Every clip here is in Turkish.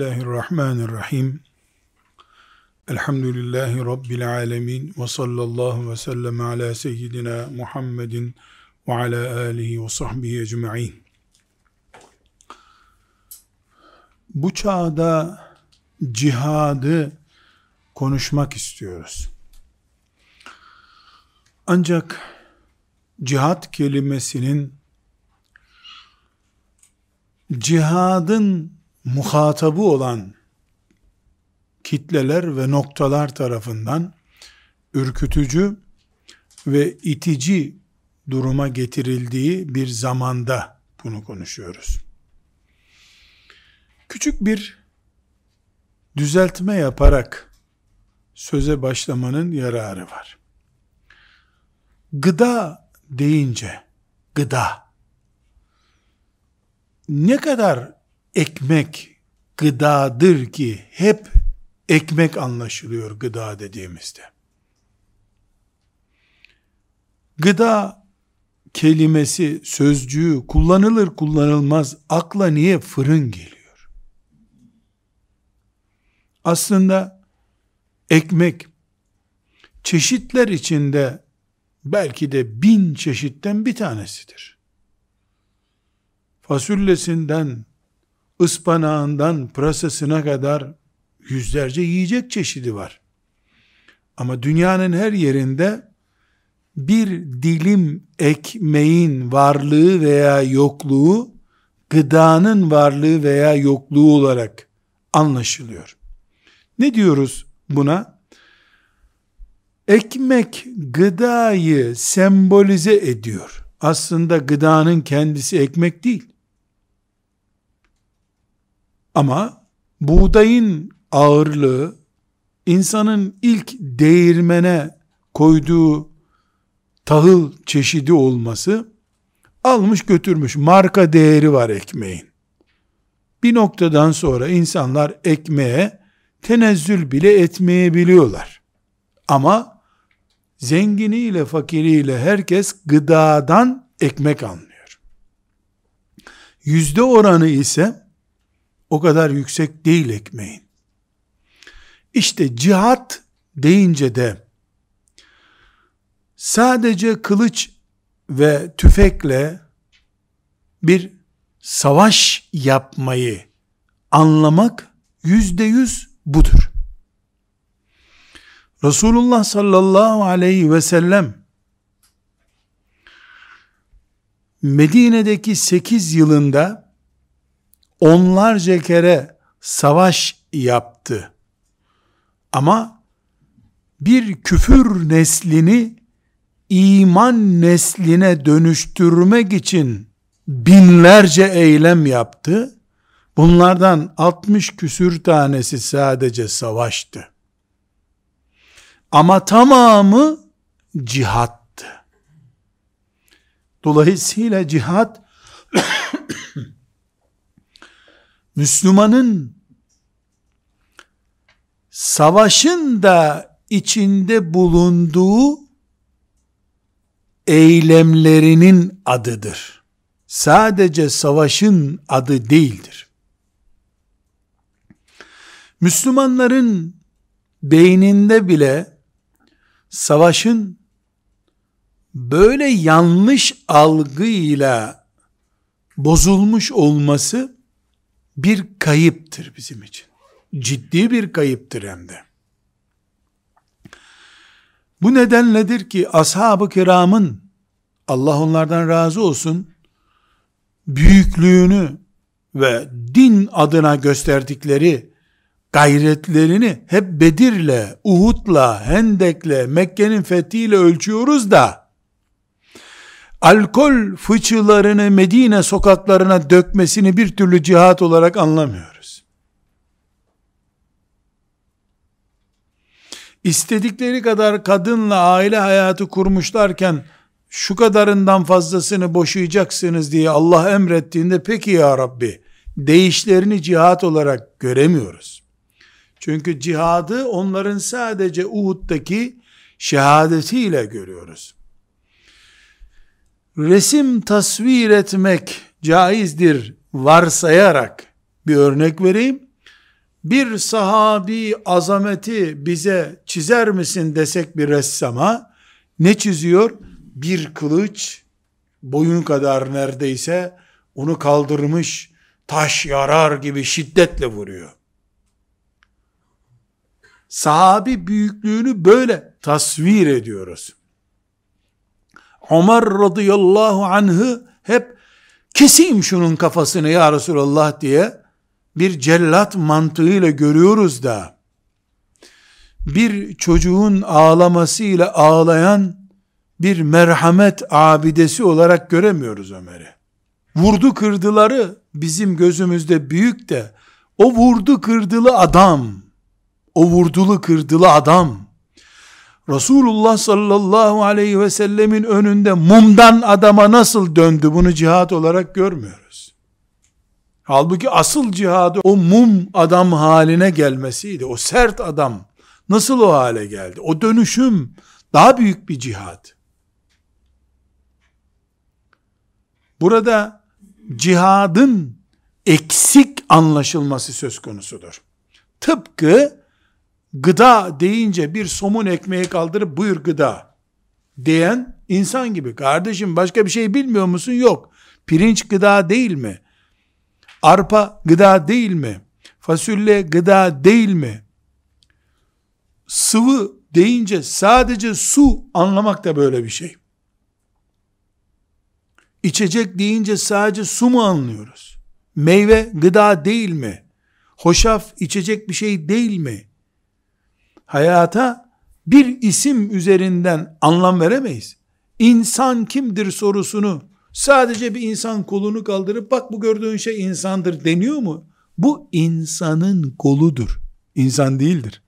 Bismillahirrahmanirrahim. Elhamdülillahi Rabbil alemin. Ve sallallahu ve sellem ala seyyidina Muhammedin ve ala alihi ve sahbihi ecma'in. Bu çağda cihadı konuşmak istiyoruz. Ancak cihat kelimesinin cihadın muhatabı olan kitleler ve noktalar tarafından ürkütücü ve itici duruma getirildiği bir zamanda bunu konuşuyoruz. Küçük bir düzeltme yaparak söze başlamanın yararı var. Gıda deyince gıda ne kadar ekmek gıdadır ki hep ekmek anlaşılıyor gıda dediğimizde. Gıda kelimesi, sözcüğü kullanılır kullanılmaz akla niye fırın geliyor? Aslında ekmek çeşitler içinde belki de bin çeşitten bir tanesidir. Fasulyesinden, ıspanağından, pırasasına kadar yüzlerce yiyecek çeşidi var. Ama dünyanın her yerinde bir dilim ekmeğin varlığı veya yokluğu gıdanın varlığı veya yokluğu olarak anlaşılıyor. Ne diyoruz buna? Ekmek gıdayı sembolize ediyor. Aslında gıdanın kendisi ekmek değil. Ama buğdayın ağırlığı insanın ilk değirmene koyduğu tahıl çeşidi olması almış götürmüş marka değeri var ekmeğin. Bir noktadan sonra insanlar ekmeğe tenezzül bile etmeyebiliyorlar. Ama zenginiyle fakiriyle herkes gıdadan ekmek anlıyor. Yüzde oranı ise o kadar yüksek değil ekmeğin. İşte cihat deyince de sadece kılıç ve tüfekle bir savaş yapmayı anlamak yüzde yüz budur. Resulullah sallallahu aleyhi ve sellem Medine'deki 8 yılında onlarca kere savaş yaptı. Ama bir küfür neslini iman nesline dönüştürmek için binlerce eylem yaptı. Bunlardan 60 küsür tanesi sadece savaştı. Ama tamamı cihattı. Dolayısıyla cihat Müslümanın savaşın da içinde bulunduğu eylemlerinin adıdır. Sadece savaşın adı değildir. Müslümanların beyninde bile savaşın böyle yanlış algıyla bozulmuş olması bir kayıptır bizim için. Ciddi bir kayıptır hem de. Bu nedenledir ki ashab-ı kiramın Allah onlardan razı olsun büyüklüğünü ve din adına gösterdikleri gayretlerini hep Bedir'le, Uhud'la, Hendek'le, Mekke'nin fethiyle ölçüyoruz da alkol fıçılarını Medine sokaklarına dökmesini bir türlü cihat olarak anlamıyoruz. İstedikleri kadar kadınla aile hayatı kurmuşlarken şu kadarından fazlasını boşayacaksınız diye Allah emrettiğinde peki ya Rabbi değişlerini cihat olarak göremiyoruz. Çünkü cihadı onların sadece Uhud'daki şehadetiyle görüyoruz resim tasvir etmek caizdir varsayarak bir örnek vereyim. bir sahabi azameti bize çizer misin desek bir ressama ne çiziyor? Bir kılıç boyun kadar neredeyse onu kaldırmış taş yarar gibi şiddetle vuruyor. Sahabi büyüklüğünü böyle tasvir ediyoruz. Ömer radıyallahu anh'ı hep keseyim şunun kafasını ya Resulallah diye bir cellat mantığıyla görüyoruz da bir çocuğun ağlamasıyla ağlayan bir merhamet abidesi olarak göremiyoruz Ömer'i. Vurdu kırdıları bizim gözümüzde büyük de o vurdu kırdılı adam o vurdulu kırdılı adam Resulullah sallallahu aleyhi ve sellemin önünde mumdan adama nasıl döndü bunu cihat olarak görmüyoruz. Halbuki asıl cihadı o mum adam haline gelmesiydi. O sert adam nasıl o hale geldi? O dönüşüm daha büyük bir cihat. Burada cihadın eksik anlaşılması söz konusudur. Tıpkı gıda deyince bir somun ekmeği kaldırıp buyur gıda diyen insan gibi. Kardeşim başka bir şey bilmiyor musun? Yok. Pirinç gıda değil mi? Arpa gıda değil mi? Fasulye gıda değil mi? Sıvı deyince sadece su anlamak da böyle bir şey. İçecek deyince sadece su mu anlıyoruz? Meyve gıda değil mi? Hoşaf içecek bir şey değil mi? Hayata bir isim üzerinden anlam veremeyiz. İnsan kimdir sorusunu sadece bir insan kolunu kaldırıp bak bu gördüğün şey insandır deniyor mu? Bu insanın koludur. İnsan değildir.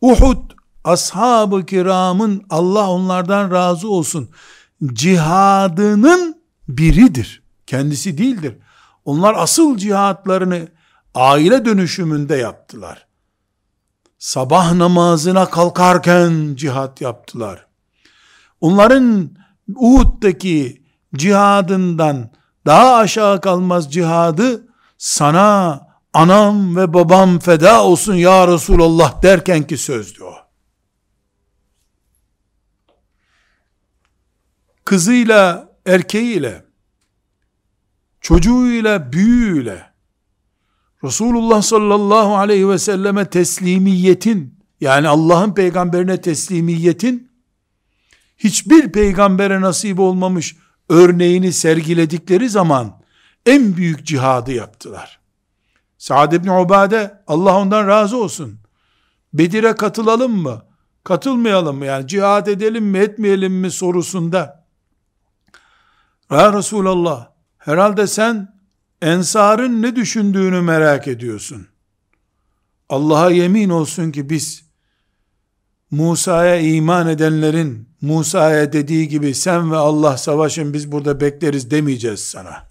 Uhud ashab-ı kiramın Allah onlardan razı olsun cihadının biridir. Kendisi değildir. Onlar asıl cihatlarını aile dönüşümünde yaptılar sabah namazına kalkarken cihat yaptılar. Onların Uhud'daki cihadından daha aşağı kalmaz cihadı sana anam ve babam feda olsun ya Resulallah derken ki sözdü o. Kızıyla, erkeğiyle, çocuğuyla, büyüğüyle, Resulullah sallallahu aleyhi ve selleme teslimiyetin, yani Allah'ın peygamberine teslimiyetin, hiçbir peygambere nasip olmamış örneğini sergiledikleri zaman, en büyük cihadı yaptılar. Sa'd ibn Ubade, Allah ondan razı olsun. Bedir'e katılalım mı? Katılmayalım mı? Yani cihad edelim mi etmeyelim mi sorusunda, Ya Resulallah, herhalde sen ensarın ne düşündüğünü merak ediyorsun. Allah'a yemin olsun ki biz Musa'ya iman edenlerin Musa'ya dediği gibi sen ve Allah savaşın biz burada bekleriz demeyeceğiz sana.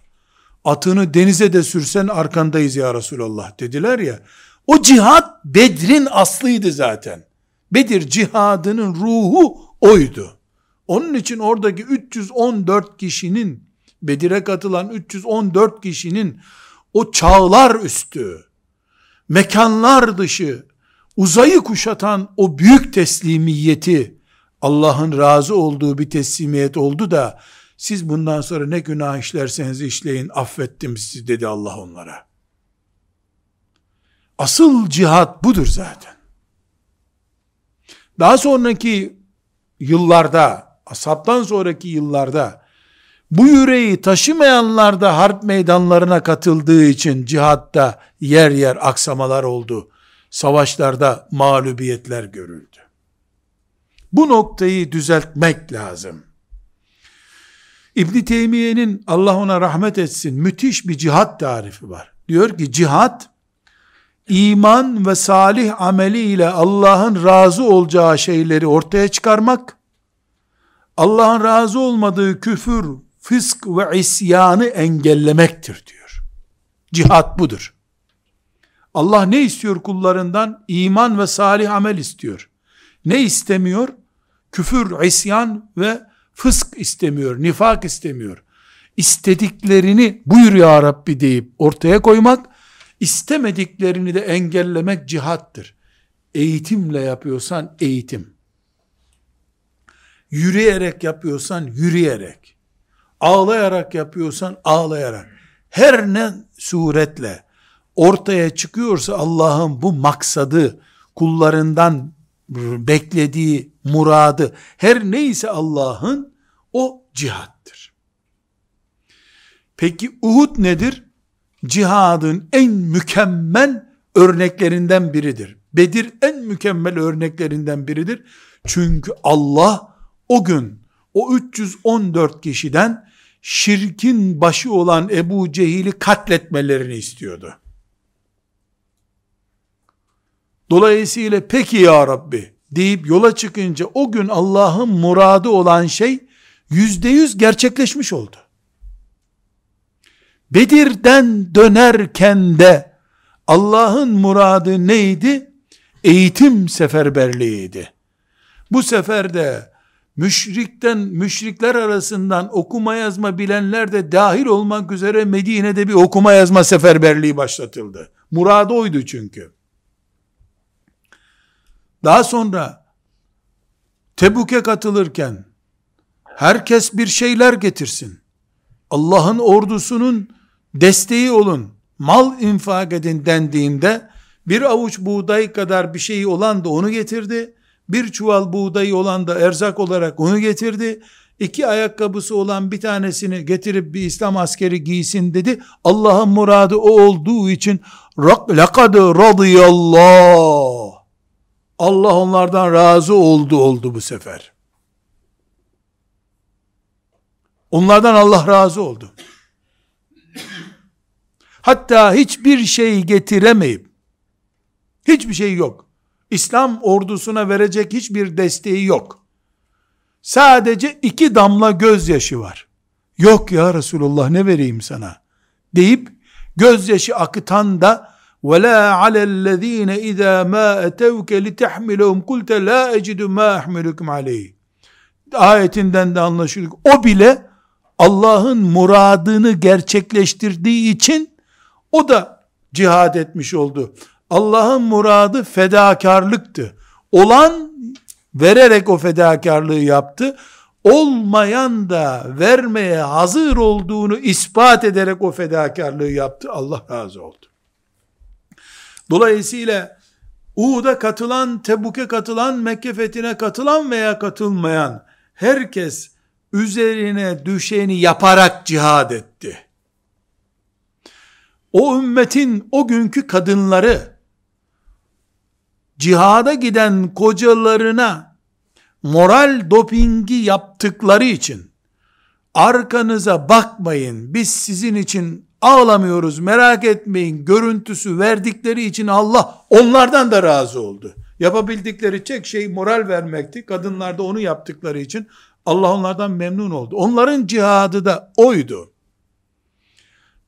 Atını denize de sürsen arkandayız ya Resulallah dediler ya. O cihat Bedir'in aslıydı zaten. Bedir cihadının ruhu oydu. Onun için oradaki 314 kişinin Bedir'e katılan 314 kişinin o çağlar üstü, mekanlar dışı, uzayı kuşatan o büyük teslimiyeti, Allah'ın razı olduğu bir teslimiyet oldu da, siz bundan sonra ne günah işlerseniz işleyin, affettim sizi dedi Allah onlara. Asıl cihat budur zaten. Daha sonraki yıllarda, asaptan sonraki yıllarda, bu yüreği taşımayanlar da harp meydanlarına katıldığı için cihatta yer yer aksamalar oldu. Savaşlarda mağlubiyetler görüldü. Bu noktayı düzeltmek lazım. İbn Teymiye'nin Allah ona rahmet etsin müthiş bir cihat tarifi var. Diyor ki cihat iman ve salih ameli ile Allah'ın razı olacağı şeyleri ortaya çıkarmak, Allah'ın razı olmadığı küfür, fısk ve isyanı engellemektir diyor. Cihat budur. Allah ne istiyor kullarından? İman ve salih amel istiyor. Ne istemiyor? Küfür, isyan ve fısk istemiyor, nifak istemiyor. İstediklerini buyur ya Rabbi deyip ortaya koymak, İstemediklerini de engellemek cihattır. Eğitimle yapıyorsan eğitim. Yürüyerek yapıyorsan yürüyerek. Ağlayarak yapıyorsan ağlayarak. Her ne suretle ortaya çıkıyorsa Allah'ın bu maksadı, kullarından beklediği muradı, her neyse Allah'ın o cihattır. Peki Uhud nedir? Cihadın en mükemmel örneklerinden biridir. Bedir en mükemmel örneklerinden biridir. Çünkü Allah o gün o 314 kişiden şirkin başı olan Ebu Cehil'i katletmelerini istiyordu. Dolayısıyla peki ya Rabbi deyip yola çıkınca o gün Allah'ın muradı olan şey yüzde yüz gerçekleşmiş oldu. Bedir'den dönerken de Allah'ın muradı neydi? Eğitim seferberliğiydi. Bu seferde müşrikten, müşrikler arasından okuma yazma bilenler de dahil olmak üzere Medine'de bir okuma yazma seferberliği başlatıldı. Muradı oydu çünkü. Daha sonra Tebuk'e katılırken herkes bir şeyler getirsin. Allah'ın ordusunun desteği olun. Mal infak edin dendiğinde bir avuç buğday kadar bir şeyi olan da onu getirdi Bir çuval buğdayı olan da erzak olarak onu getirdi. İki ayakkabısı olan bir tanesini getirip bir İslam askeri giysin dedi. Allah'ın muradı o olduğu için لَقَدْ رَضِيَ اللّٰهِ Allah onlardan razı oldu oldu bu sefer. Onlardan Allah razı oldu. Hatta hiçbir şey getiremeyip, hiçbir şey yok. İslam ordusuna verecek hiçbir desteği yok. Sadece iki damla gözyaşı var. Yok ya Resulullah ne vereyim sana? Deyip gözyaşı akıtan da وَلَا عَلَى الَّذ۪ينَ اِذَا مَا اَتَوْكَ لِتَحْمِلَهُمْ قُلْتَ لَا اَجِدُ مَا اَحْمِلُكُمْ عَلَيْهِ Ayetinden de anlaşılıyor. O bile Allah'ın muradını gerçekleştirdiği için o da cihad etmiş oldu. Allah'ın muradı fedakarlıktı. Olan vererek o fedakarlığı yaptı. Olmayan da vermeye hazır olduğunu ispat ederek o fedakarlığı yaptı. Allah razı oldu. Dolayısıyla Uhud'a katılan, Tebuk'e katılan, Mekke fethine katılan veya katılmayan herkes üzerine düşeni yaparak cihad etti. O ümmetin o günkü kadınları cihada giden kocalarına moral dopingi yaptıkları için arkanıza bakmayın biz sizin için ağlamıyoruz merak etmeyin görüntüsü verdikleri için Allah onlardan da razı oldu. Yapabildikleri tek şey moral vermekti. Kadınlar da onu yaptıkları için Allah onlardan memnun oldu. Onların cihadı da oydu.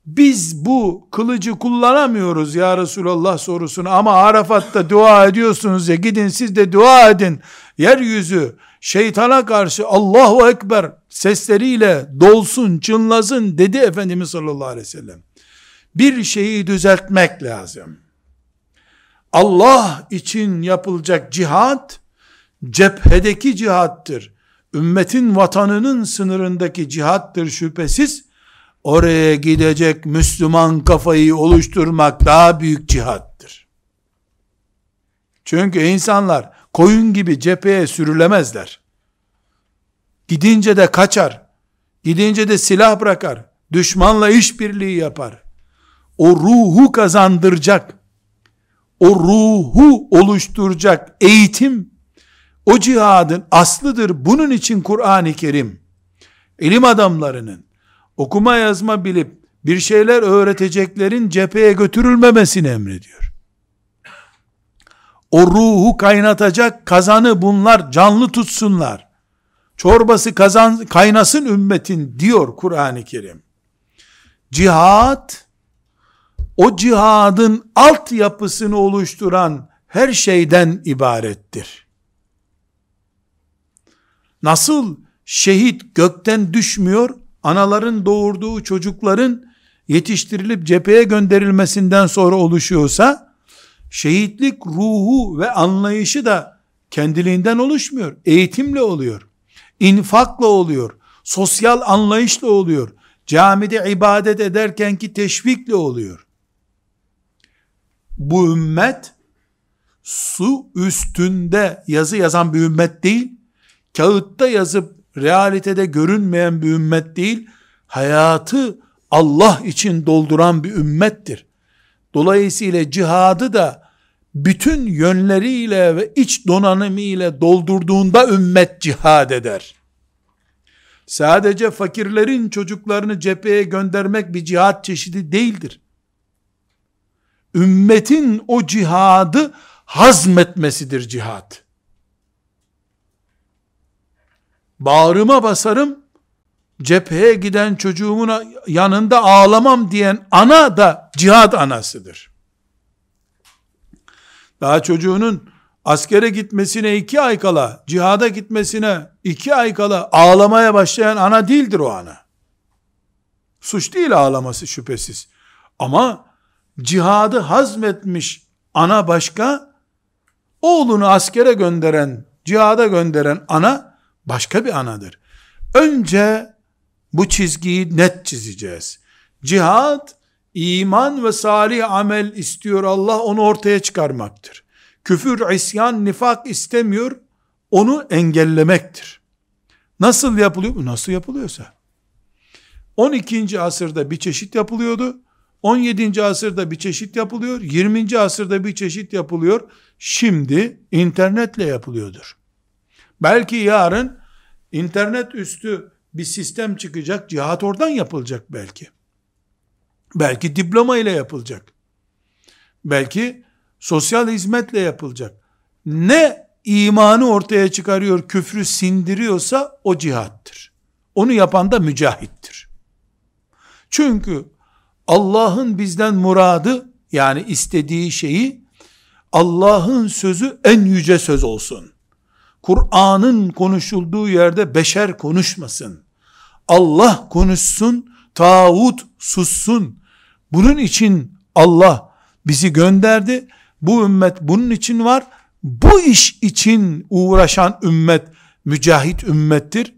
Biz bu kılıcı kullanamıyoruz ya Resulallah sorusunu ama Arafat'ta dua ediyorsunuz ya gidin siz de dua edin. Yeryüzü şeytana karşı Allahu Ekber sesleriyle dolsun, çınlasın dedi Efendimiz sallallahu aleyhi ve sellem. Bir şeyi düzeltmek lazım. Allah için yapılacak cihat, cephedeki cihattır. Ümmetin vatanının sınırındaki cihattır şüphesiz. Oraya gidecek Müslüman kafayı oluşturmak daha büyük cihattır. Çünkü insanlar koyun gibi cepheye sürülemezler. Gidince de kaçar. Gidince de silah bırakar. Düşmanla işbirliği yapar. O ruhu kazandıracak. O ruhu oluşturacak eğitim o cihadın aslıdır. Bunun için Kur'an-ı Kerim ilim adamlarının okuma yazma bilip bir şeyler öğreteceklerin cepheye götürülmemesini emrediyor. O ruhu kaynatacak kazanı bunlar canlı tutsunlar. Çorbası kazan, kaynasın ümmetin diyor Kur'an-ı Kerim. Cihad, o cihadın altyapısını oluşturan her şeyden ibarettir. Nasıl şehit gökten düşmüyor, anaların doğurduğu çocukların yetiştirilip cepheye gönderilmesinden sonra oluşuyorsa, şehitlik ruhu ve anlayışı da kendiliğinden oluşmuyor. Eğitimle oluyor. infakla oluyor. Sosyal anlayışla oluyor. Camide ibadet ederken ki teşvikle oluyor. Bu ümmet su üstünde yazı yazan bir ümmet değil, kağıtta yazıp realitede görünmeyen bir ümmet değil, hayatı Allah için dolduran bir ümmettir. Dolayısıyla cihadı da bütün yönleriyle ve iç donanımıyla doldurduğunda ümmet cihad eder. Sadece fakirlerin çocuklarını cepheye göndermek bir cihat çeşidi değildir. Ümmetin o cihadı hazmetmesidir cihat. Bağrıma basarım, cepheye giden çocuğumun yanında ağlamam diyen ana da cihad anasıdır. Daha çocuğunun askere gitmesine iki ay kala, cihada gitmesine iki ay kala ağlamaya başlayan ana değildir o ana. Suç değil ağlaması şüphesiz. Ama cihadı hazmetmiş ana başka, oğlunu askere gönderen, cihada gönderen ana başka bir anadır. Önce bu çizgiyi net çizeceğiz. Cihad, iman ve salih amel istiyor Allah onu ortaya çıkarmaktır. Küfür, isyan, nifak istemiyor, onu engellemektir. Nasıl yapılıyor? Nasıl yapılıyorsa. 12. asırda bir çeşit yapılıyordu. 17. asırda bir çeşit yapılıyor. 20. asırda bir çeşit yapılıyor. Şimdi internetle yapılıyordur. Belki yarın internet üstü bir sistem çıkacak. Cihat oradan yapılacak belki. Belki diploma ile yapılacak. Belki sosyal hizmetle yapılacak. Ne imanı ortaya çıkarıyor, küfrü sindiriyorsa o cihattır. Onu yapan da mücahittir. Çünkü Allah'ın bizden muradı yani istediği şeyi Allah'ın sözü en yüce söz olsun. Kur'an'ın konuşulduğu yerde beşer konuşmasın. Allah konuşsun, tağut sussun. Bunun için Allah bizi gönderdi. Bu ümmet bunun için var. Bu iş için uğraşan ümmet mücahit ümmettir.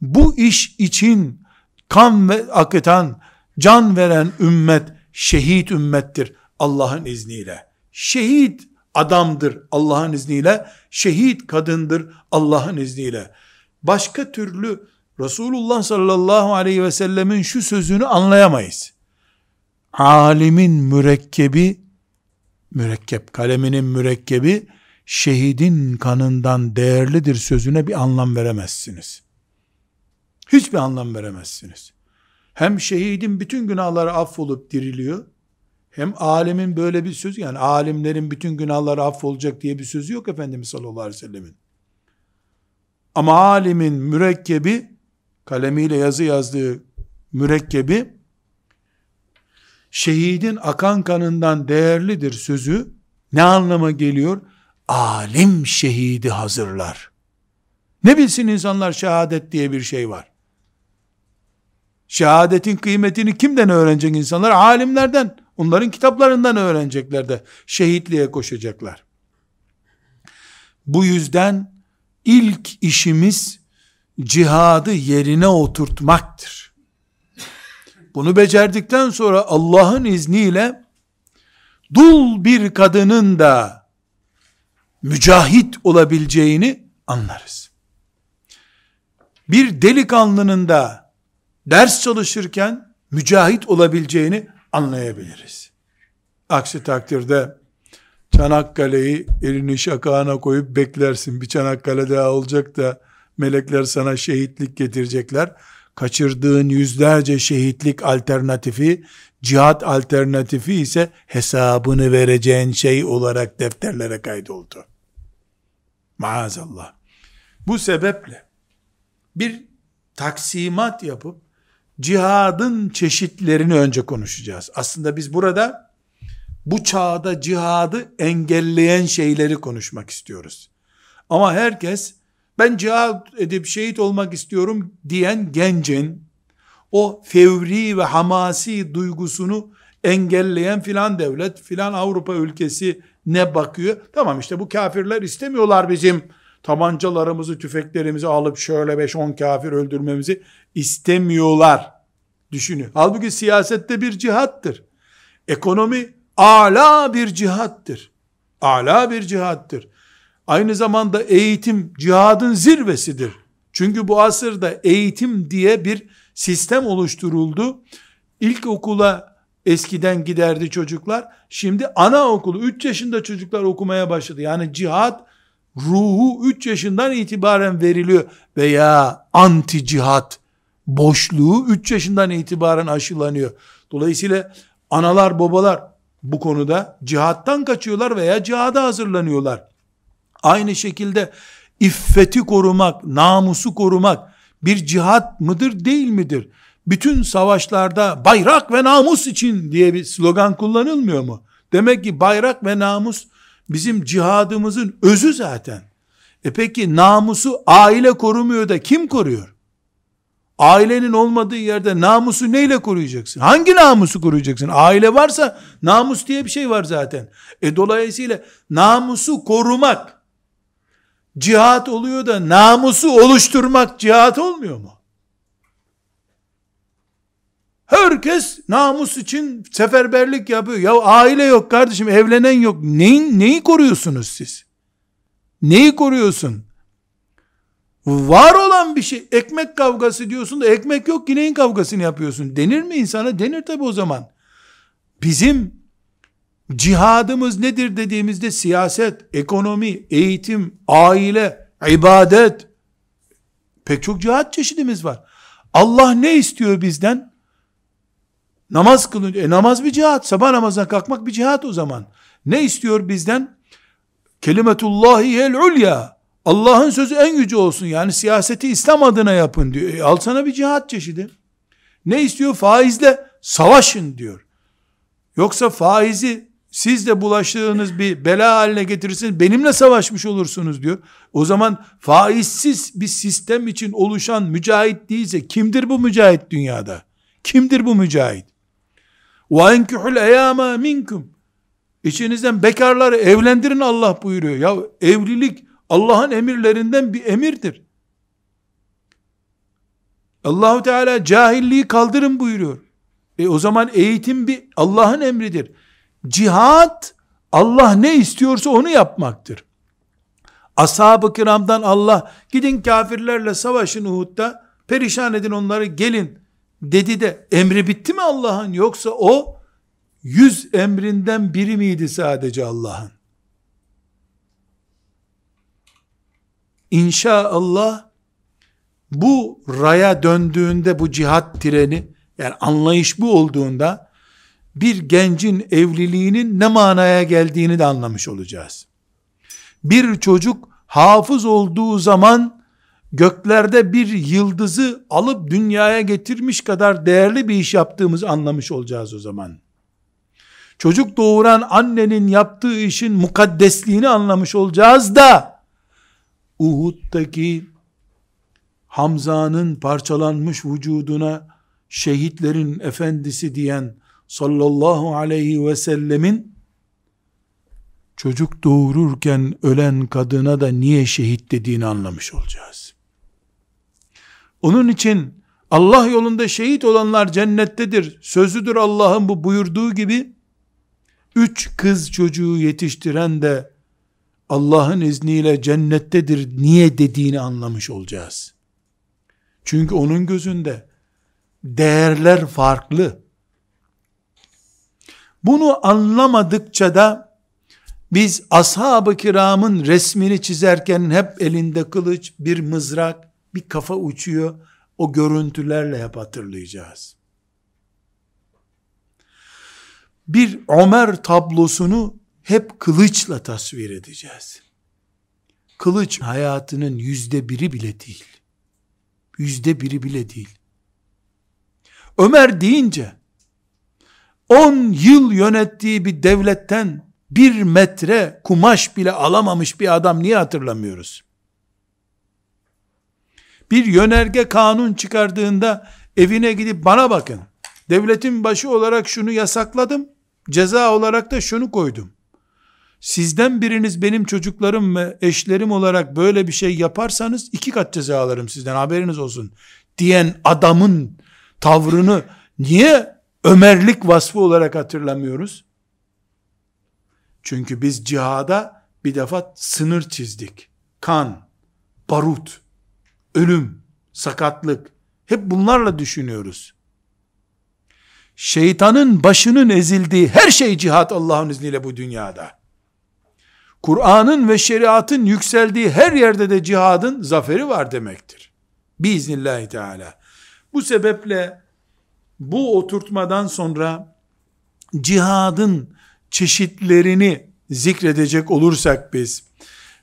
Bu iş için kan ve akıtan, can veren ümmet şehit ümmettir Allah'ın izniyle. Şehit adamdır Allah'ın izniyle, şehit kadındır Allah'ın izniyle. Başka türlü Resulullah sallallahu aleyhi ve sellemin şu sözünü anlayamayız. Alimin mürekkebi, mürekkep, kaleminin mürekkebi, şehidin kanından değerlidir sözüne bir anlam veremezsiniz. Hiçbir anlam veremezsiniz. Hem şehidin bütün günahları affolup diriliyor, hem alemin böyle bir söz yani alimlerin bütün günahları affolacak diye bir sözü yok Efendimiz sallallahu aleyhi ve sellemin. Ama alimin mürekkebi kalemiyle yazı yazdığı mürekkebi şehidin akan kanından değerlidir sözü ne anlama geliyor? Alim şehidi hazırlar. Ne bilsin insanlar şehadet diye bir şey var. Şehadetin kıymetini kimden öğrenecek insanlar? Alimlerden. Onların kitaplarından öğrenecekler de şehitliğe koşacaklar. Bu yüzden ilk işimiz cihadı yerine oturtmaktır. Bunu becerdikten sonra Allah'ın izniyle dul bir kadının da mücahit olabileceğini anlarız. Bir delikanlının da ders çalışırken mücahit olabileceğini anlayabiliriz. Aksi takdirde Çanakkale'yi elini şakağına koyup beklersin. Bir Çanakkale daha olacak da melekler sana şehitlik getirecekler. Kaçırdığın yüzlerce şehitlik alternatifi, cihat alternatifi ise hesabını vereceğin şey olarak defterlere kaydoldu. Maazallah. Bu sebeple bir taksimat yapıp cihadın çeşitlerini önce konuşacağız. Aslında biz burada bu çağda cihadı engelleyen şeyleri konuşmak istiyoruz. Ama herkes ben cihad edip şehit olmak istiyorum diyen gencin o fevri ve hamasi duygusunu engelleyen filan devlet, filan Avrupa ülkesi ne bakıyor? Tamam işte bu kafirler istemiyorlar bizim tabancalarımızı, tüfeklerimizi alıp şöyle 5-10 kafir öldürmemizi istemiyorlar düşünüyor. Halbuki siyasette bir cihattır. Ekonomi ala bir cihattır. Ala bir cihattır. Aynı zamanda eğitim cihadın zirvesidir. Çünkü bu asırda eğitim diye bir sistem oluşturuldu. İlk okula eskiden giderdi çocuklar. Şimdi anaokulu 3 yaşında çocuklar okumaya başladı. Yani cihat ruhu 3 yaşından itibaren veriliyor veya anti cihat boşluğu 3 yaşından itibaren aşılanıyor. Dolayısıyla analar babalar bu konuda cihattan kaçıyorlar veya cihada hazırlanıyorlar. Aynı şekilde iffeti korumak, namusu korumak bir cihat mıdır değil midir? Bütün savaşlarda bayrak ve namus için diye bir slogan kullanılmıyor mu? Demek ki bayrak ve namus bizim cihadımızın özü zaten. E peki namusu aile korumuyor da kim koruyor? Ailenin olmadığı yerde namusu neyle koruyacaksın? Hangi namusu koruyacaksın? Aile varsa namus diye bir şey var zaten. E dolayısıyla namusu korumak cihat oluyor da namusu oluşturmak cihat olmuyor mu? Herkes namus için seferberlik yapıyor. Ya aile yok kardeşim, evlenen yok. Neyin, neyi koruyorsunuz siz? Neyi koruyorsun? Var olan bir şey. Ekmek kavgası diyorsun da ekmek yok ki kavgasını yapıyorsun? Denir mi insana? Denir tabi o zaman. Bizim cihadımız nedir dediğimizde siyaset, ekonomi, eğitim, aile, ibadet, pek çok cihat çeşidimiz var. Allah ne istiyor bizden? Namaz kılın. E namaz bir cihat. Sabah namazına kalkmak bir cihat o zaman. Ne istiyor bizden? Kelimetullahi el ulya. Allah'ın sözü en yüce olsun. Yani siyaseti İslam adına yapın diyor. E, al sana bir cihat çeşidi. Ne istiyor? Faizle savaşın diyor. Yoksa faizi siz de bulaştığınız bir bela haline getirirsiniz. Benimle savaşmış olursunuz diyor. O zaman faizsiz bir sistem için oluşan mücahit değilse kimdir bu mücahit dünyada? Kimdir bu mücahit? وَاَنْكُحُ الْاَيَامَا minkum. İçinizden bekarları evlendirin Allah buyuruyor. Ya evlilik Allah'ın emirlerinden bir emirdir. Allahu Teala cahilliği kaldırın buyuruyor. E o zaman eğitim bir Allah'ın emridir. Cihat Allah ne istiyorsa onu yapmaktır. Ashab-ı kiramdan Allah gidin kafirlerle savaşın Uhud'da perişan edin onları gelin dedi de emri bitti mi Allah'ın yoksa o yüz emrinden biri miydi sadece Allah'ın? İnşallah bu raya döndüğünde bu cihat treni yani anlayış bu olduğunda bir gencin evliliğinin ne manaya geldiğini de anlamış olacağız. Bir çocuk hafız olduğu zaman göklerde bir yıldızı alıp dünyaya getirmiş kadar değerli bir iş yaptığımızı anlamış olacağız o zaman. Çocuk doğuran annenin yaptığı işin mukaddesliğini anlamış olacağız da Uhud'daki Hamza'nın parçalanmış vücuduna şehitlerin efendisi diyen sallallahu aleyhi ve sellemin çocuk doğururken ölen kadına da niye şehit dediğini anlamış olacağız. Onun için Allah yolunda şehit olanlar cennettedir. Sözüdür Allah'ın bu buyurduğu gibi üç kız çocuğu yetiştiren de Allah'ın izniyle cennettedir niye dediğini anlamış olacağız. Çünkü onun gözünde değerler farklı. Bunu anlamadıkça da biz ashab-ı kiramın resmini çizerken hep elinde kılıç, bir mızrak, bir kafa uçuyor. O görüntülerle hep hatırlayacağız. Bir Ömer tablosunu hep kılıçla tasvir edeceğiz. Kılıç hayatının yüzde biri bile değil. Yüzde biri bile değil. Ömer deyince 10 yıl yönettiği bir devletten bir metre kumaş bile alamamış bir adam niye hatırlamıyoruz? Bir yönerge kanun çıkardığında evine gidip bana bakın. Devletin başı olarak şunu yasakladım. Ceza olarak da şunu koydum. Sizden biriniz benim çocuklarım ve eşlerim olarak böyle bir şey yaparsanız iki kat ceza alırım sizden haberiniz olsun. Diyen adamın tavrını niye Ömerlik vasfı olarak hatırlamıyoruz? Çünkü biz cihada bir defa sınır çizdik. Kan, barut, ölüm, sakatlık hep bunlarla düşünüyoruz. Şeytanın başının ezildiği her şey cihat Allah'ın izniyle bu dünyada. Kur'an'ın ve şeriatın yükseldiği her yerde de cihadın zaferi var demektir. Biiznillahü Teala. Bu sebeple bu oturtmadan sonra cihadın çeşitlerini zikredecek olursak biz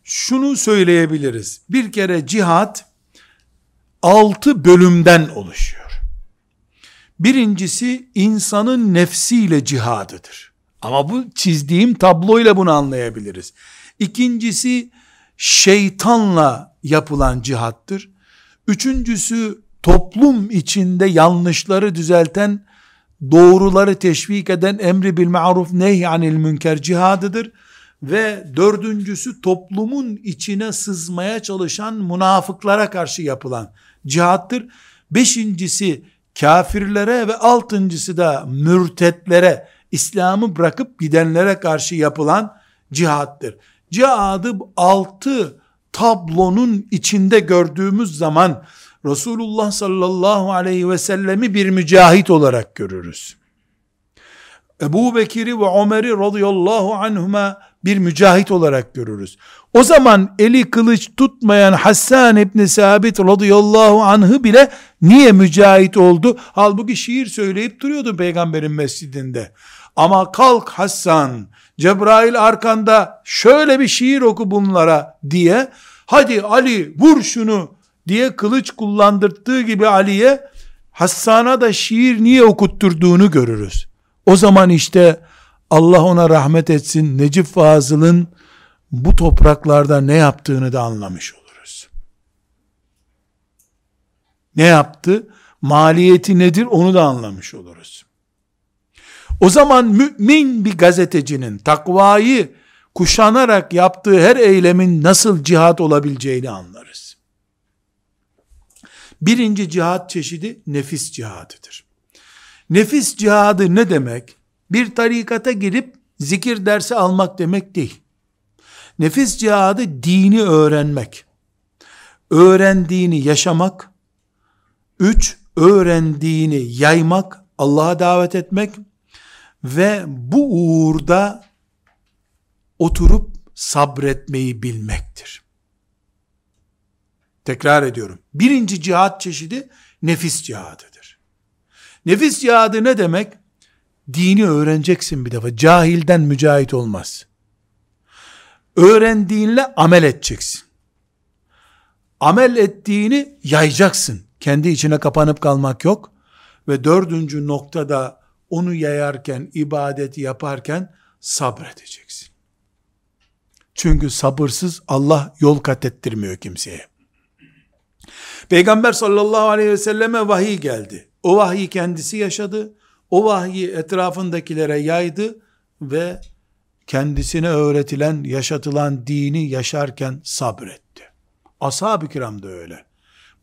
şunu söyleyebiliriz. Bir kere cihad altı bölümden oluşuyor. Birincisi insanın nefsiyle cihadıdır. Ama bu çizdiğim tabloyla bunu anlayabiliriz. İkincisi şeytanla yapılan cihattır. Üçüncüsü toplum içinde yanlışları düzelten, doğruları teşvik eden emri bil maruf nehyanil münker cihadıdır. Ve dördüncüsü toplumun içine sızmaya çalışan münafıklara karşı yapılan cihattır. Beşincisi kafirlere ve altıncısı da mürtetlere, İslam'ı bırakıp gidenlere karşı yapılan cihattır. Cihadı altı tablonun içinde gördüğümüz zaman Resulullah sallallahu aleyhi ve sellemi bir mücahit olarak görürüz. Ebu Bekir'i ve Ömer'i radıyallahu anhuma bir mücahit olarak görürüz. O zaman eli kılıç tutmayan Hassan İbni Sabit radıyallahu anh'ı bile niye mücahit oldu? Halbuki şiir söyleyip duruyordu peygamberin mescidinde. Ama kalk Hassan, Cebrail arkanda şöyle bir şiir oku bunlara diye, hadi Ali vur şunu diye kılıç kullandırttığı gibi Ali'ye, Hassan'a da şiir niye okutturduğunu görürüz. O zaman işte Allah ona rahmet etsin Necip Fazıl'ın bu topraklarda ne yaptığını da anlamış oluruz. Ne yaptı? Maliyeti nedir onu da anlamış oluruz. O zaman mümin bir gazetecinin takvayı kuşanarak yaptığı her eylemin nasıl cihat olabileceğini anlarız. Birinci cihat çeşidi nefis cihadıdır. Nefis cihadı ne demek? Bir tarikata girip zikir dersi almak demek değil. Nefis cihadı dini öğrenmek. Öğrendiğini yaşamak. Üç, öğrendiğini yaymak, Allah'a davet etmek ve bu uğurda oturup sabretmeyi bilmektir. Tekrar ediyorum. Birinci cihat çeşidi nefis cihadıdır. Nefis cihadı ne demek? Dini öğreneceksin bir defa. Cahilden mücahit olmaz. Öğrendiğinle amel edeceksin. Amel ettiğini yayacaksın. Kendi içine kapanıp kalmak yok. Ve dördüncü noktada onu yayarken, ibadeti yaparken sabredeceksin. Çünkü sabırsız Allah yol kat ettirmiyor kimseye. Peygamber sallallahu aleyhi ve selleme vahiy geldi. O vahyi kendisi yaşadı. O vahyi etrafındakilere yaydı ve kendisine öğretilen, yaşatılan dini yaşarken sabretti. Ashab-ı kiram da öyle.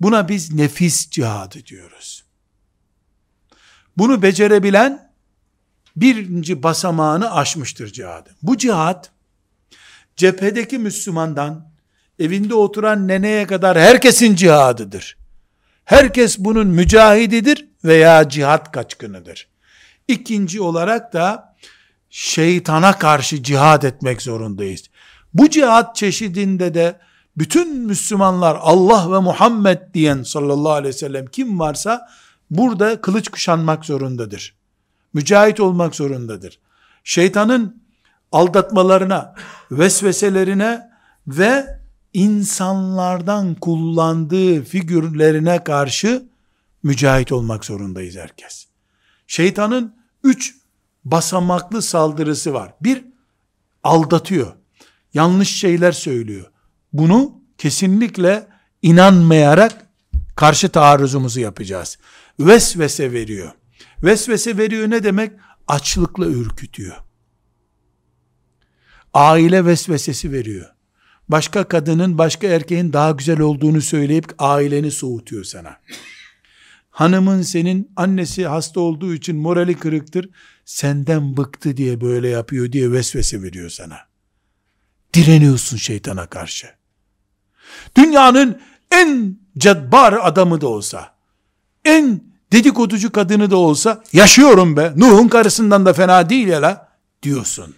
Buna biz nefis cihadı diyoruz. Bunu becerebilen birinci basamağını aşmıştır cihadı. Bu cihat cephedeki Müslümandan evinde oturan neneye kadar herkesin cihadıdır. Herkes bunun mücahididir veya cihat kaçkınıdır. İkinci olarak da şeytana karşı cihad etmek zorundayız. Bu cihat çeşidinde de bütün Müslümanlar Allah ve Muhammed diyen sallallahu aleyhi ve sellem kim varsa burada kılıç kuşanmak zorundadır. Mücahit olmak zorundadır. Şeytanın aldatmalarına, vesveselerine ve insanlardan kullandığı figürlerine karşı mücahit olmak zorundayız herkes. Şeytanın üç basamaklı saldırısı var. Bir, aldatıyor. Yanlış şeyler söylüyor. Bunu kesinlikle inanmayarak karşı taarruzumuzu yapacağız. Vesvese veriyor. Vesvese veriyor ne demek? Açlıkla ürkütüyor. Aile vesvesesi veriyor. Başka kadının, başka erkeğin daha güzel olduğunu söyleyip aileni soğutuyor sana. Hanımın senin annesi hasta olduğu için morali kırıktır. Senden bıktı diye böyle yapıyor diye vesvese veriyor sana. Direniyorsun şeytana karşı. Dünyanın en cedbar adamı da olsa, en dedikoducu kadını da olsa, yaşıyorum be, Nuh'un karısından da fena değil ya la, diyorsun.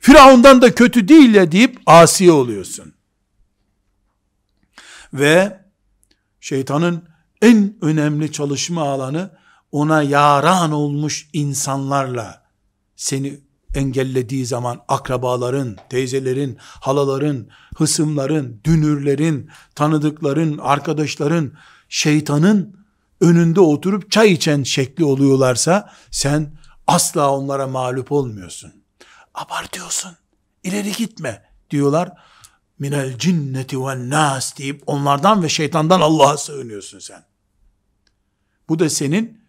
Firavundan da kötü değil ya deyip asiye oluyorsun. Ve şeytanın en önemli çalışma alanı ona yaran olmuş insanlarla seni engellediği zaman akrabaların, teyzelerin, halaların, hısımların, dünürlerin, tanıdıkların, arkadaşların, şeytanın önünde oturup çay içen şekli oluyorlarsa sen asla onlara mağlup olmuyorsun. Abartıyorsun. İleri gitme diyorlar. Minel cinneti ve nas deyip onlardan ve şeytandan Allah'a sığınıyorsun sen. Bu da senin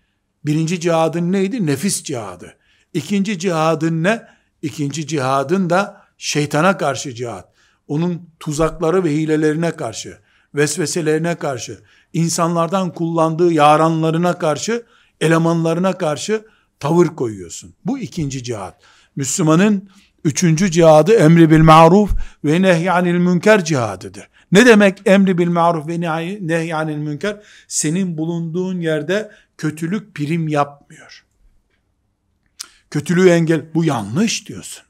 birinci cihadın neydi? Nefis cihadı. İkinci cihadın ne? İkinci cihadın da şeytana karşı cihad. Onun tuzakları ve hilelerine karşı, vesveselerine karşı, insanlardan kullandığı yaranlarına karşı, elemanlarına karşı tavır koyuyorsun. Bu ikinci cihad. Müslümanın üçüncü cihadı emri bil maruf ve nehyanil münker cihadıdır. Ne demek emri bil maruf ve nehyanil münker? Senin bulunduğun yerde kötülük prim yapmıyor. Kötülüğü engel, bu yanlış diyorsun.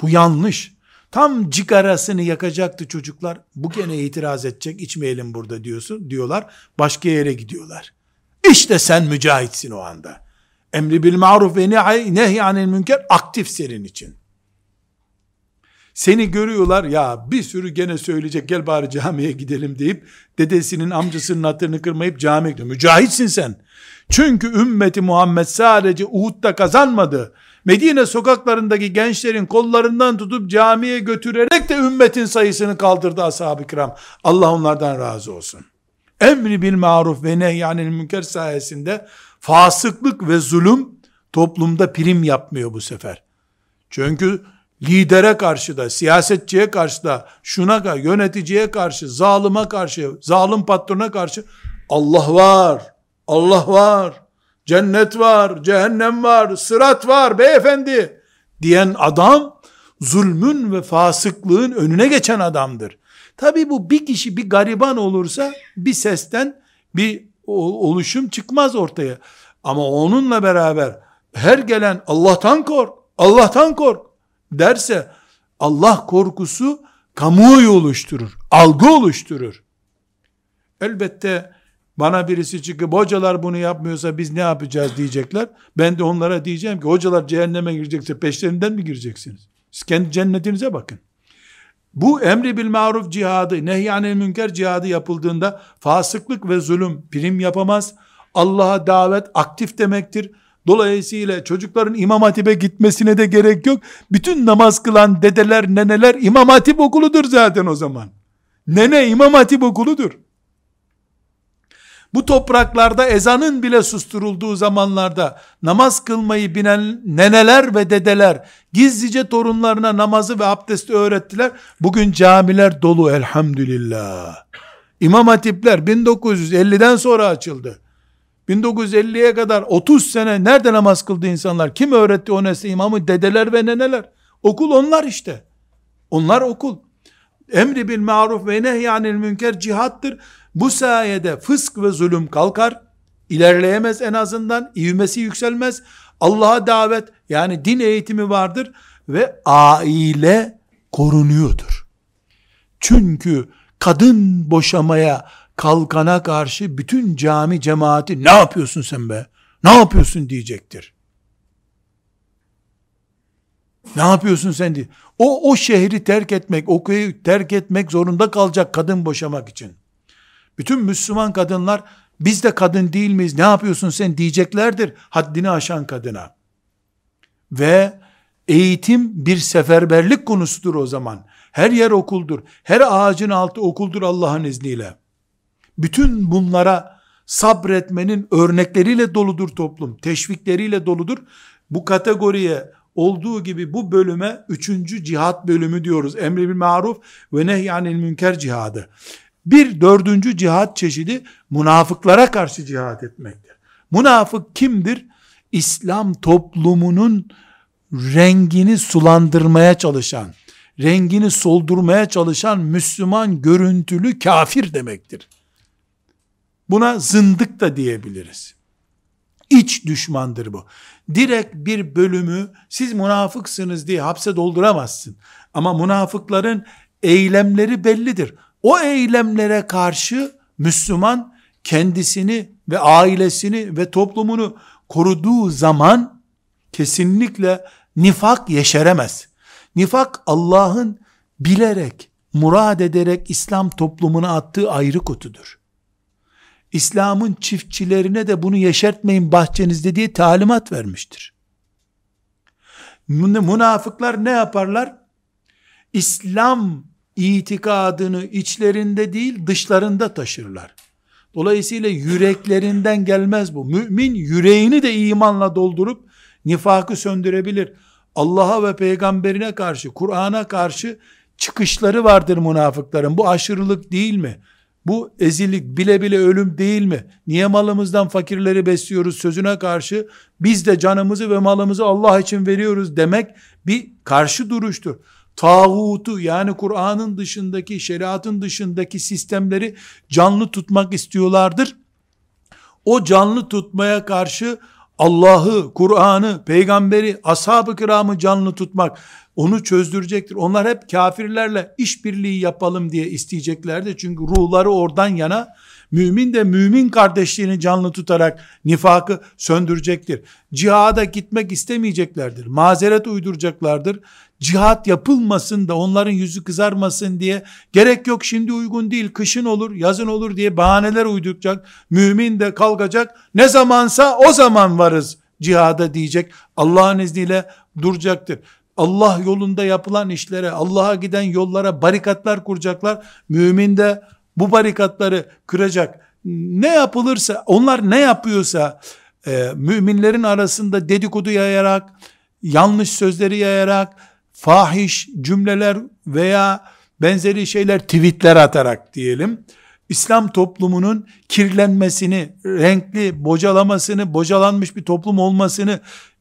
Bu yanlış. Tam cigarasını yakacaktı çocuklar. Bu gene itiraz edecek, içmeyelim burada diyorsun, diyorlar. Başka yere gidiyorlar. İşte sen mücahitsin o anda. Emri bil maruf ve nehyanil münker aktif senin için. Seni görüyorlar ya bir sürü gene söyleyecek gel bari camiye gidelim deyip dedesinin amcasının hatırını kırmayıp camiye gidiyor. Mücahitsin sen. Çünkü ümmeti Muhammed sadece Uhud'da kazanmadı. Medine sokaklarındaki gençlerin kollarından tutup camiye götürerek de ümmetin sayısını kaldırdı ashab-ı kiram. Allah onlardan razı olsun. Emri bil maruf ve nehyanil münker sayesinde fasıklık ve zulüm toplumda prim yapmıyor bu sefer. Çünkü lidere karşı da, siyasetçiye karşı da, şuna yöneticiye karşı, zalıma karşı, zalim patrona karşı Allah var, Allah var, cennet var, cehennem var, sırat var beyefendi diyen adam zulmün ve fasıklığın önüne geçen adamdır. Tabi bu bir kişi bir gariban olursa bir sesten bir oluşum çıkmaz ortaya. Ama onunla beraber her gelen Allah'tan kork, Allah'tan kork derse Allah korkusu kamuoyu oluşturur, algı oluşturur. Elbette bana birisi çıkıp hocalar bunu yapmıyorsa biz ne yapacağız diyecekler. Ben de onlara diyeceğim ki hocalar cehenneme girecekse peşlerinden mi gireceksiniz? Siz kendi cennetinize bakın. Bu emri bil maruf cihadı, nehyanil münker cihadı yapıldığında fasıklık ve zulüm prim yapamaz. Allah'a davet aktif demektir. Dolayısıyla çocukların imam hatibe gitmesine de gerek yok. Bütün namaz kılan dedeler, neneler imam hatip okuludur zaten o zaman. Nene imam hatip okuludur. Bu topraklarda ezanın bile susturulduğu zamanlarda namaz kılmayı bilen neneler ve dedeler gizlice torunlarına namazı ve abdesti öğrettiler. Bugün camiler dolu elhamdülillah. İmam hatipler 1950'den sonra açıldı. 1950'ye kadar 30 sene nerede namaz kıldı insanlar? Kim öğretti o nesli imamı? Dedeler ve neneler. Okul onlar işte. Onlar okul. Emri bil maruf ve nehyanil münker cihattır. Bu sayede fısk ve zulüm kalkar. İlerleyemez en azından. ivmesi yükselmez. Allah'a davet yani din eğitimi vardır ve aile korunuyordur. Çünkü kadın boşamaya kalkana karşı bütün cami cemaati ne yapıyorsun sen be? Ne yapıyorsun diyecektir. Ne yapıyorsun sen diye. O, o şehri terk etmek, o köyü terk etmek zorunda kalacak kadın boşamak için. Bütün Müslüman kadınlar biz de kadın değil miyiz ne yapıyorsun sen diyeceklerdir haddini aşan kadına. Ve eğitim bir seferberlik konusudur o zaman. Her yer okuldur. Her ağacın altı okuldur Allah'ın izniyle. Bütün bunlara sabretmenin örnekleriyle doludur toplum. Teşvikleriyle doludur. Bu kategoriye olduğu gibi bu bölüme üçüncü cihat bölümü diyoruz. Emri bil maruf ve nehyanil münker cihadı. Bir dördüncü cihat çeşidi münafıklara karşı cihat etmektir. Münafık kimdir? İslam toplumunun rengini sulandırmaya çalışan, rengini soldurmaya çalışan Müslüman görüntülü kafir demektir. Buna zındık da diyebiliriz. İç düşmandır bu. Direkt bir bölümü siz münafıksınız diye hapse dolduramazsın. Ama münafıkların eylemleri bellidir. O eylemlere karşı Müslüman kendisini ve ailesini ve toplumunu koruduğu zaman kesinlikle nifak yeşeremez. Nifak Allah'ın bilerek, murad ederek İslam toplumuna attığı ayrı kutudur. İslam'ın çiftçilerine de bunu yeşertmeyin bahçenizde diye talimat vermiştir. Münafıklar ne yaparlar? İslam itikadını içlerinde değil dışlarında taşırlar. Dolayısıyla yüreklerinden gelmez bu. Mümin yüreğini de imanla doldurup nifakı söndürebilir. Allah'a ve peygamberine karşı, Kur'an'a karşı çıkışları vardır münafıkların. Bu aşırılık değil mi? Bu ezilik bile bile ölüm değil mi? Niye malımızdan fakirleri besliyoruz sözüne karşı biz de canımızı ve malımızı Allah için veriyoruz demek bir karşı duruştur. Tağutu yani Kur'an'ın dışındaki, şeriatın dışındaki sistemleri canlı tutmak istiyorlardır. O canlı tutmaya karşı Allah'ı, Kur'an'ı, peygamberi, ashab-ı kiramı canlı tutmak onu çözdürecektir. Onlar hep kafirlerle işbirliği yapalım diye isteyeceklerdi. Çünkü ruhları oradan yana mümin de mümin kardeşliğini canlı tutarak nifakı söndürecektir. Cihada gitmek istemeyeceklerdir. Mazeret uyduracaklardır. Cihat yapılmasın da onların yüzü kızarmasın diye gerek yok şimdi uygun değil kışın olur yazın olur diye bahaneler uyduracak. Mümin de kalkacak ne zamansa o zaman varız cihada diyecek. Allah'ın izniyle duracaktır. Allah yolunda yapılan işlere, Allah'a giden yollara barikatlar kuracaklar. Mümin de bu barikatları kıracak. Ne yapılırsa, onlar ne yapıyorsa, e, müminlerin arasında dedikodu yayarak, yanlış sözleri yayarak, fahiş cümleler veya benzeri şeyler tweetler atarak diyelim, İslam toplumunun kirlenmesini, renkli bocalamasını, bocalanmış bir toplum olmasını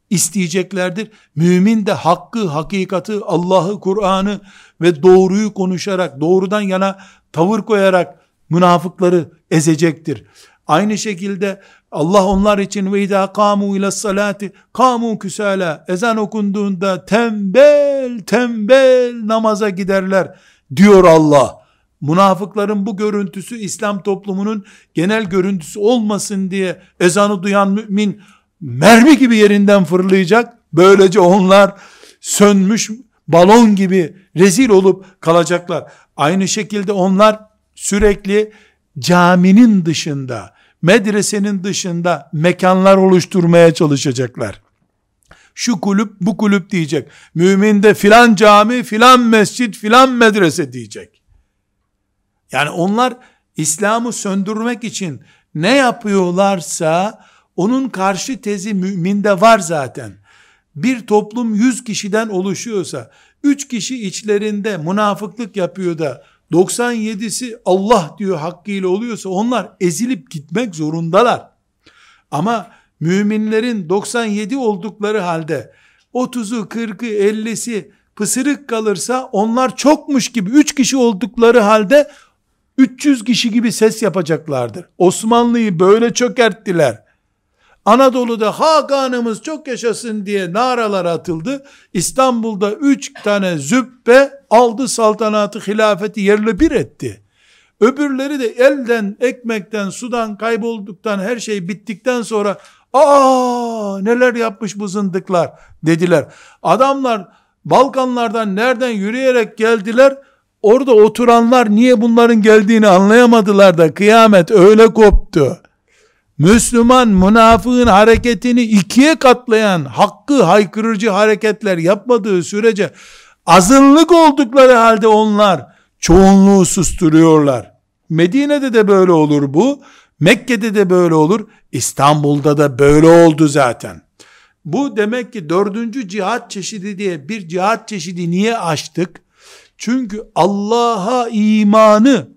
isteyeceklerdir. Mümin de hakkı, hakikati, Allah'ı, Kur'an'ı ve doğruyu konuşarak, doğrudan yana tavır koyarak münafıkları ezecektir. Aynı şekilde Allah onlar için ve idâ kâmû ile salati kâmû küsâlâ ezan okunduğunda tembel tembel namaza giderler diyor Allah. Münafıkların bu görüntüsü İslam toplumunun genel görüntüsü olmasın diye ezanı duyan mümin mermi gibi yerinden fırlayacak. Böylece onlar sönmüş balon gibi rezil olup kalacaklar. Aynı şekilde onlar sürekli caminin dışında, medresenin dışında mekanlar oluşturmaya çalışacaklar. Şu kulüp bu kulüp diyecek. Mümin de filan cami, filan mescit, filan medrese diyecek. Yani onlar İslam'ı söndürmek için ne yapıyorlarsa onun karşı tezi müminde var zaten. Bir toplum yüz kişiden oluşuyorsa, üç kişi içlerinde münafıklık yapıyor da, 97'si Allah diyor hakkıyla oluyorsa, onlar ezilip gitmek zorundalar. Ama müminlerin 97 oldukları halde, 30'u, 40'ı, 50'si pısırık kalırsa, onlar çokmuş gibi, üç kişi oldukları halde, 300 kişi gibi ses yapacaklardır. Osmanlı'yı böyle çökerttiler. Anadolu'da Hakan'ımız çok yaşasın diye naralar atıldı. İstanbul'da üç tane züppe aldı saltanatı hilafeti yerle bir etti. Öbürleri de elden, ekmekten, sudan kaybolduktan her şey bittikten sonra aa neler yapmış bu zındıklar dediler. Adamlar Balkanlardan nereden yürüyerek geldiler. Orada oturanlar niye bunların geldiğini anlayamadılar da kıyamet öyle koptu. Müslüman münafığın hareketini ikiye katlayan hakkı haykırıcı hareketler yapmadığı sürece azınlık oldukları halde onlar çoğunluğu susturuyorlar. Medine'de de böyle olur bu. Mekke'de de böyle olur. İstanbul'da da böyle oldu zaten. Bu demek ki dördüncü cihat çeşidi diye bir cihat çeşidi niye açtık? Çünkü Allah'a imanı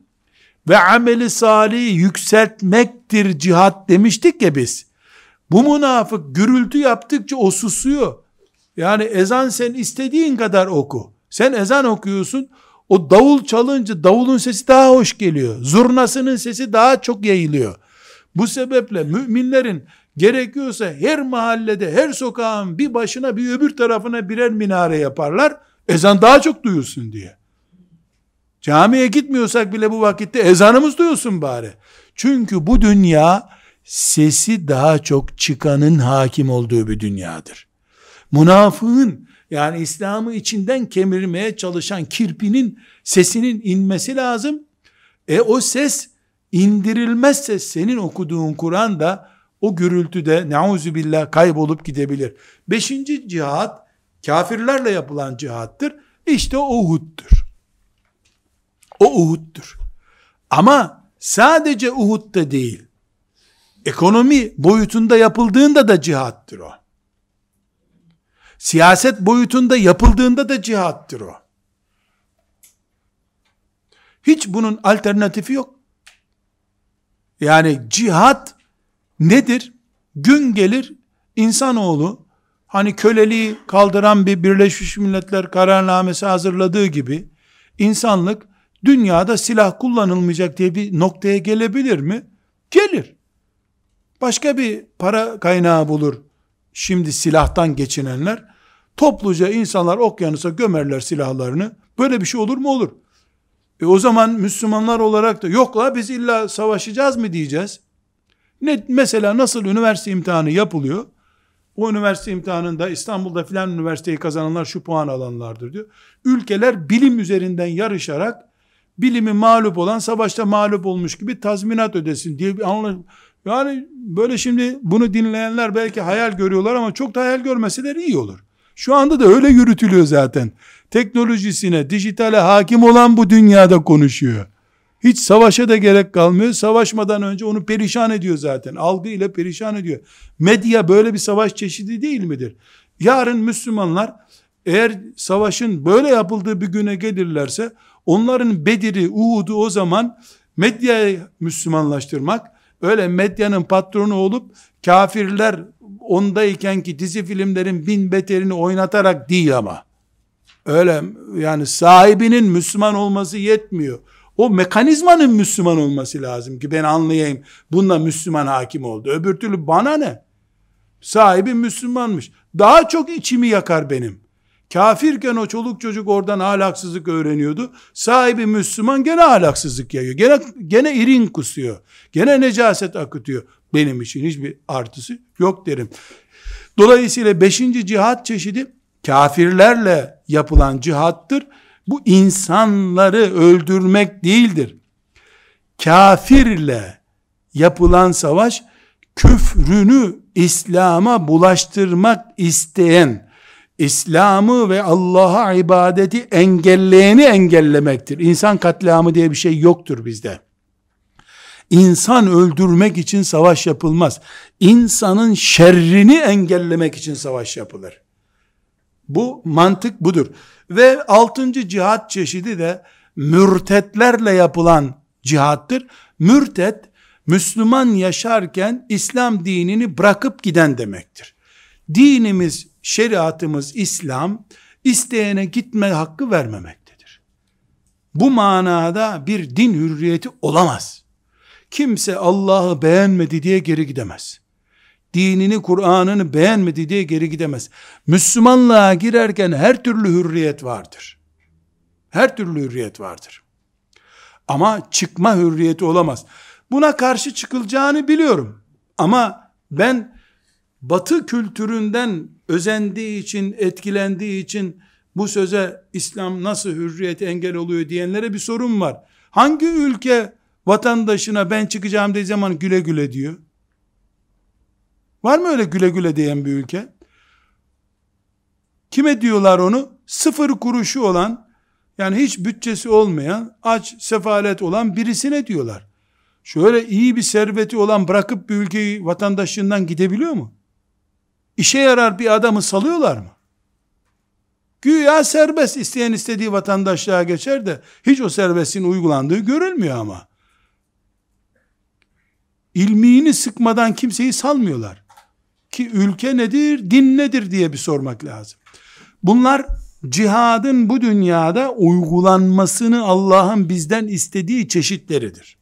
ve ameli salih yükseltmektir cihat demiştik ya biz. Bu münafık gürültü yaptıkça o susuyor. Yani ezan sen istediğin kadar oku. Sen ezan okuyorsun. O davul çalınca davulun sesi daha hoş geliyor. Zurnasının sesi daha çok yayılıyor. Bu sebeple müminlerin gerekiyorsa her mahallede, her sokağın bir başına bir öbür tarafına birer minare yaparlar. Ezan daha çok duyulsun diye. Camiye gitmiyorsak bile bu vakitte ezanımız duyulsun bari. Çünkü bu dünya sesi daha çok çıkanın hakim olduğu bir dünyadır. Münafığın yani İslam'ı içinden kemirmeye çalışan kirpinin sesinin inmesi lazım. E o ses indirilmezse senin okuduğun Kur'an da o gürültüde billah kaybolup gidebilir. Beşinci cihat kafirlerle yapılan cihattır. İşte o Uhud'dur. O Uhud'dur. Ama sadece Uhud'da değil, ekonomi boyutunda yapıldığında da cihattır o. Siyaset boyutunda yapıldığında da cihattır o. Hiç bunun alternatifi yok. Yani cihat nedir? Gün gelir insanoğlu hani köleliği kaldıran bir Birleşmiş Milletler kararnamesi hazırladığı gibi insanlık dünyada silah kullanılmayacak diye bir noktaya gelebilir mi? Gelir. Başka bir para kaynağı bulur. Şimdi silahtan geçinenler topluca insanlar okyanusa gömerler silahlarını. Böyle bir şey olur mu? Olur. E o zaman Müslümanlar olarak da yok la biz illa savaşacağız mı diyeceğiz. Ne, mesela nasıl üniversite imtihanı yapılıyor? O üniversite imtihanında İstanbul'da filan üniversiteyi kazananlar şu puan alanlardır diyor. Ülkeler bilim üzerinden yarışarak bilimi mağlup olan savaşta mağlup olmuş gibi tazminat ödesin diye bir anla yani böyle şimdi bunu dinleyenler belki hayal görüyorlar ama çok da hayal görmeseler iyi olur. Şu anda da öyle yürütülüyor zaten. Teknolojisine, dijitale hakim olan bu dünyada konuşuyor. Hiç savaşa da gerek kalmıyor. Savaşmadan önce onu perişan ediyor zaten. Algı ile perişan ediyor. Medya böyle bir savaş çeşidi değil midir? Yarın Müslümanlar eğer savaşın böyle yapıldığı bir güne gelirlerse onların Bedir'i, Uhud'u o zaman medyayı Müslümanlaştırmak, öyle medyanın patronu olup kafirler ondayken ki dizi filmlerin bin beterini oynatarak değil ama. Öyle yani sahibinin Müslüman olması yetmiyor. O mekanizmanın Müslüman olması lazım ki ben anlayayım. Bunda Müslüman hakim oldu. Öbür türlü bana ne? Sahibi Müslümanmış. Daha çok içimi yakar benim. Kafirken o çoluk çocuk oradan ahlaksızlık öğreniyordu. Sahibi Müslüman gene ahlaksızlık yayıyor. Gene, gene irin kusuyor. Gene necaset akıtıyor. Benim için hiçbir artısı yok derim. Dolayısıyla beşinci cihat çeşidi kafirlerle yapılan cihattır. Bu insanları öldürmek değildir. Kafirle yapılan savaş küfrünü İslam'a bulaştırmak isteyen İslam'ı ve Allah'a ibadeti engelleyeni engellemektir. İnsan katliamı diye bir şey yoktur bizde. İnsan öldürmek için savaş yapılmaz. İnsanın şerrini engellemek için savaş yapılır. Bu mantık budur. Ve altıncı cihat çeşidi de mürtetlerle yapılan cihattır. Mürtet, Müslüman yaşarken İslam dinini bırakıp giden demektir. Dinimiz şeriatımız İslam, isteyene gitme hakkı vermemektedir. Bu manada bir din hürriyeti olamaz. Kimse Allah'ı beğenmedi diye geri gidemez. Dinini, Kur'an'ını beğenmedi diye geri gidemez. Müslümanlığa girerken her türlü hürriyet vardır. Her türlü hürriyet vardır. Ama çıkma hürriyeti olamaz. Buna karşı çıkılacağını biliyorum. Ama ben batı kültüründen özendiği için, etkilendiği için bu söze İslam nasıl hürriyet engel oluyor diyenlere bir sorun var. Hangi ülke vatandaşına ben çıkacağım dediği zaman güle güle diyor? Var mı öyle güle güle diyen bir ülke? Kime diyorlar onu? Sıfır kuruşu olan, Yani hiç bütçesi olmayan, aç, sefalet olan birisine diyorlar. Şöyle iyi bir serveti olan bırakıp bir ülkeyi vatandaşlığından gidebiliyor mu? İşe yarar bir adamı salıyorlar mı? Güya serbest isteyen istediği vatandaşlığa geçer de hiç o serbestin uygulandığı görülmüyor ama. İlmiğini sıkmadan kimseyi salmıyorlar. Ki ülke nedir, din nedir diye bir sormak lazım. Bunlar cihadın bu dünyada uygulanmasını Allah'ın bizden istediği çeşitleridir.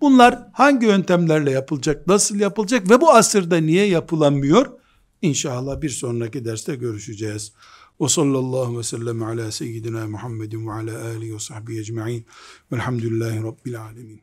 Bunlar hangi yöntemlerle yapılacak, nasıl yapılacak ve bu asırda niye yapılamıyor? İnşallah bir sonraki derste görüşeceğiz. Ve sallallahu ve sellem ala seyyidina Muhammedin ve ala alihi ve sahbihi ecma'in velhamdülillahi rabbil alemin.